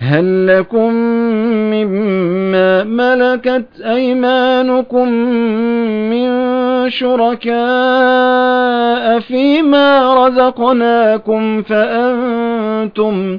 هل لكم مما ملكت أيمانكم من شركاء فيما رزقناكم فأنتم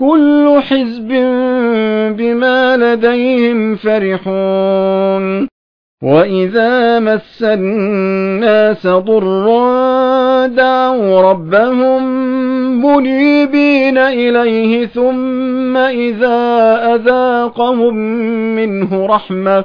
كل حزب بما لديهم فرحون. وإذا مس الناس ضر دعوا ربهم منيبين إليه ثم إذا أذاقهم منه رحمة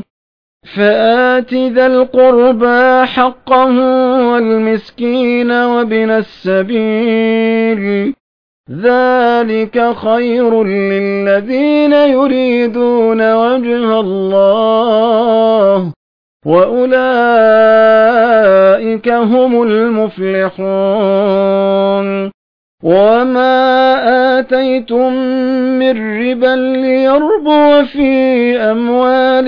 فآت ذا القربى حقه والمسكين وابن السبيل. ذلك خير للذين يريدون وجه الله وأولئك هم المفلحون. وما آتيتم من ربا ليربو في أموال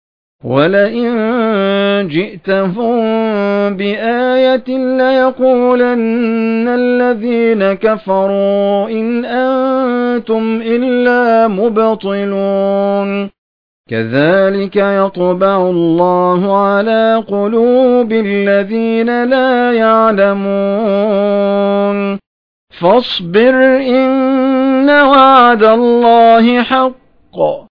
ولئن جئتهم بآية ليقولن الذين كفروا إن أنتم إلا مبطلون كذلك يطبع الله على قلوب الذين لا يعلمون فاصبر إن وعد الله حق